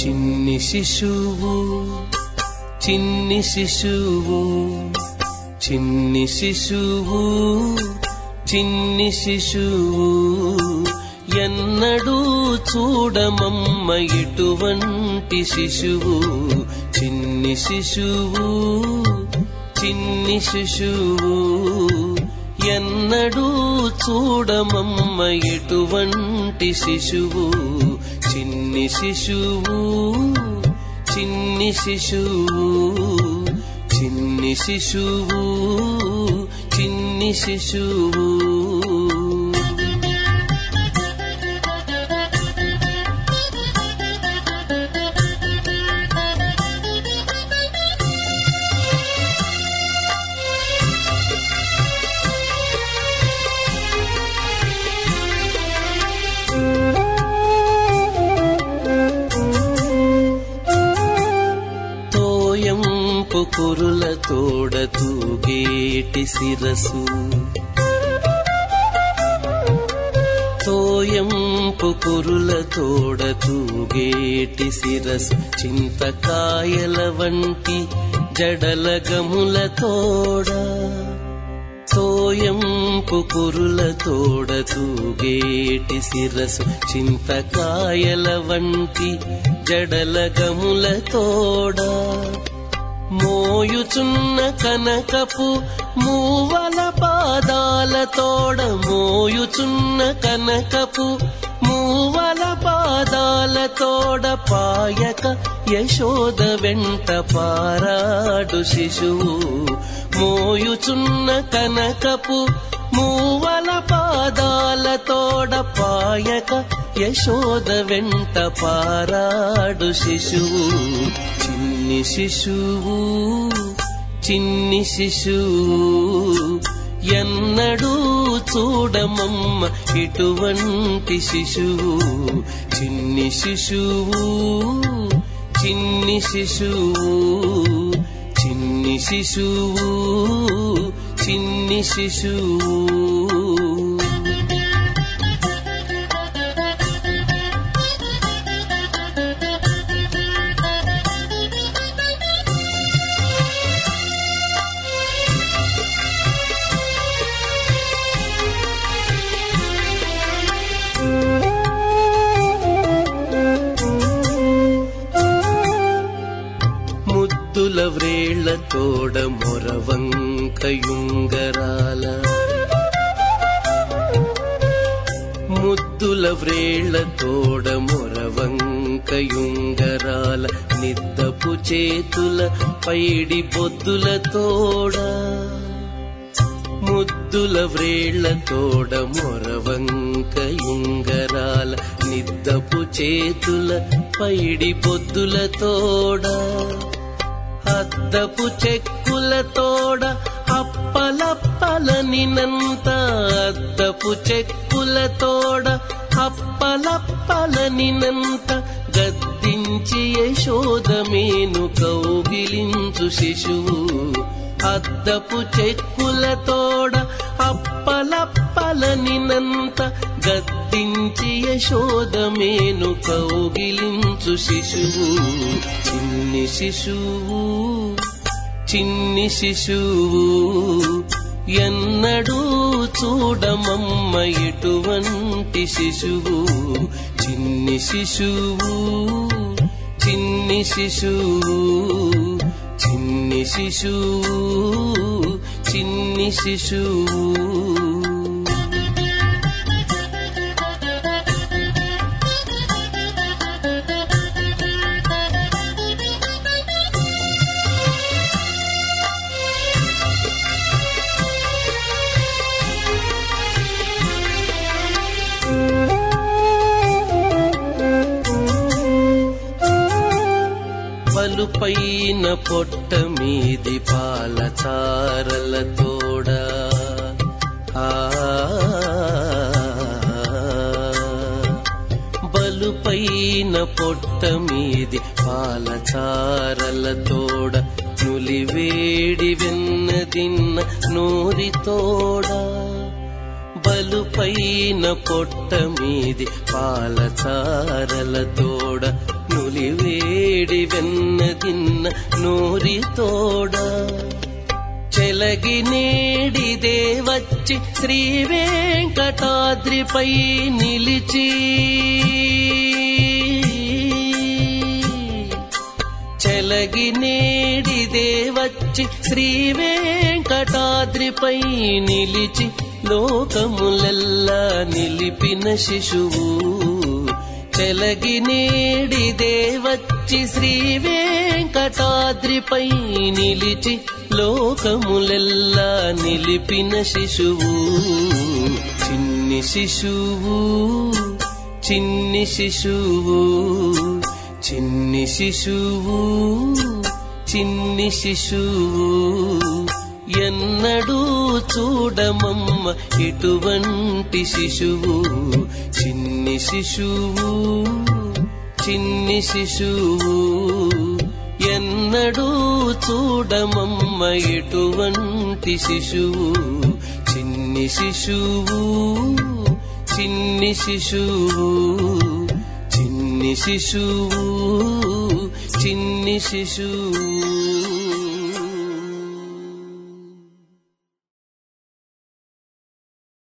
చిన్ని శిశువు చిన్ని శిశువు చిన్ని శిశువు చిన్ని శిశువు. ఎన్నడూ చూడమమ్మ ఇటువంటి శిశువు. చిన్ని శిశువు చిన్ని శిశువు. ఎన్నడూ చూడమమ్మ ఇటువంటి శిశువు. చిన్ని శిశువు చిన్ని శిశువు చిన్ని శిశువు చిన్ని శిశువు. తోయంపు తోడ తూగేటి శిరసు. తోయంపు కురుల తోడ తూగేటి శిరసు. చింతకాయల వంటి జడల గముల తోడ. తోయంపు కురుల తోడ తూగేటి శిరసు. చింతకాయల వంటి జడల గముల తోడా. మోయుచున్న కనకపు మూవల పాదాల తోడ మోయుచున్న కనకపు మూవల పాదాల తోడ పాయక యశోద వెంట పారాడు శిశువు. మోయుచున్న కనకపు మూవల పాదాల తోడ పాయక యశోద వెంట పారాడు శిశువు. చిన్ని శిశువు చిన్ని శిశువు ఎన్నడూ చూడమమ్మ ఇటువంటి శిశువు. చిన్ని శిశువు చిన్ని శిశువు చిన్ని శిశువు చిన్ని శిశువు. వ్రేళ్ళ తోడ మొరవంకయుంగరాల. ముద్దుల వ్రేళ్ళ తోడ మొరవంకయుంగరాల. నిద్దపు చేతుల పైడి బొద్దుల తోడ. ముద్దుల వ్రేళ్ళ తోడ మొరవంకయుంగరాల. నిద్దపు చేతుల పైడి బొద్దుల తోడ. అద్దపు చెక్కుల తోడ అప్పలప్పలనినంత అద్దపు చెక్కుల తోడ అప్పలప్పలనినంత గద్దించి యశోదమేను కౌగిలించు శిశువు. అద్దపు చెక్కుల తోడ అప్పలప్పలనినంత గద్దించి యశోదమేను కౌగిలించు శిశువు. చిన్ని శిశువు. చిన్ని శిశువు ఎన్నడూ చూడమమ్మ ఎటువంటి శిశువు. చిన్ని శిశువు చిన్ని శిశువు చిన్ని శిశువు చిన్ని శిశువు. పలుపైన పొట్ట మీది పాల చారల తోడ. ఆ బలుపైన పొట్ట మీది పాల చారల తోడ. నులివేడి వెన్నదిన్న నూరి తోడా. బలుపైన పొట్ట మీది పాల నులివేడి వెన్న తిన్న నూరి తోడ చెలగి నేడిదే వచ్చి శ్రీ వెంకటాద్రిపై నిలిచి చెలగి నేడిదే వచ్చి శ్రీ వెంకటాద్రిపై నిలిచి లోకములెల్లా నిలిపిన శిశువు వెలగి నేడిదే వచ్చి శ్రీ వెంకటాద్రిపై నిలిచి లోకములెల్లా నిలిపిన శిశువు. చిన్ని శిశువు చిన్ని శిశువు చిన్ని శిశువు చిన్ని శిశువు. ఎన్నడూ చూడమమ్మ ఇటువంటి శిశువు. చిన్ని శిశువు చిన్ని శిశువు ఎన్నడూ చూడమమ్మ ఇటువంటి శిశువు. చిన్ని శిశువు చిన్ని శిశువు చిన్ని శిశువు చిన్ని శిశువు.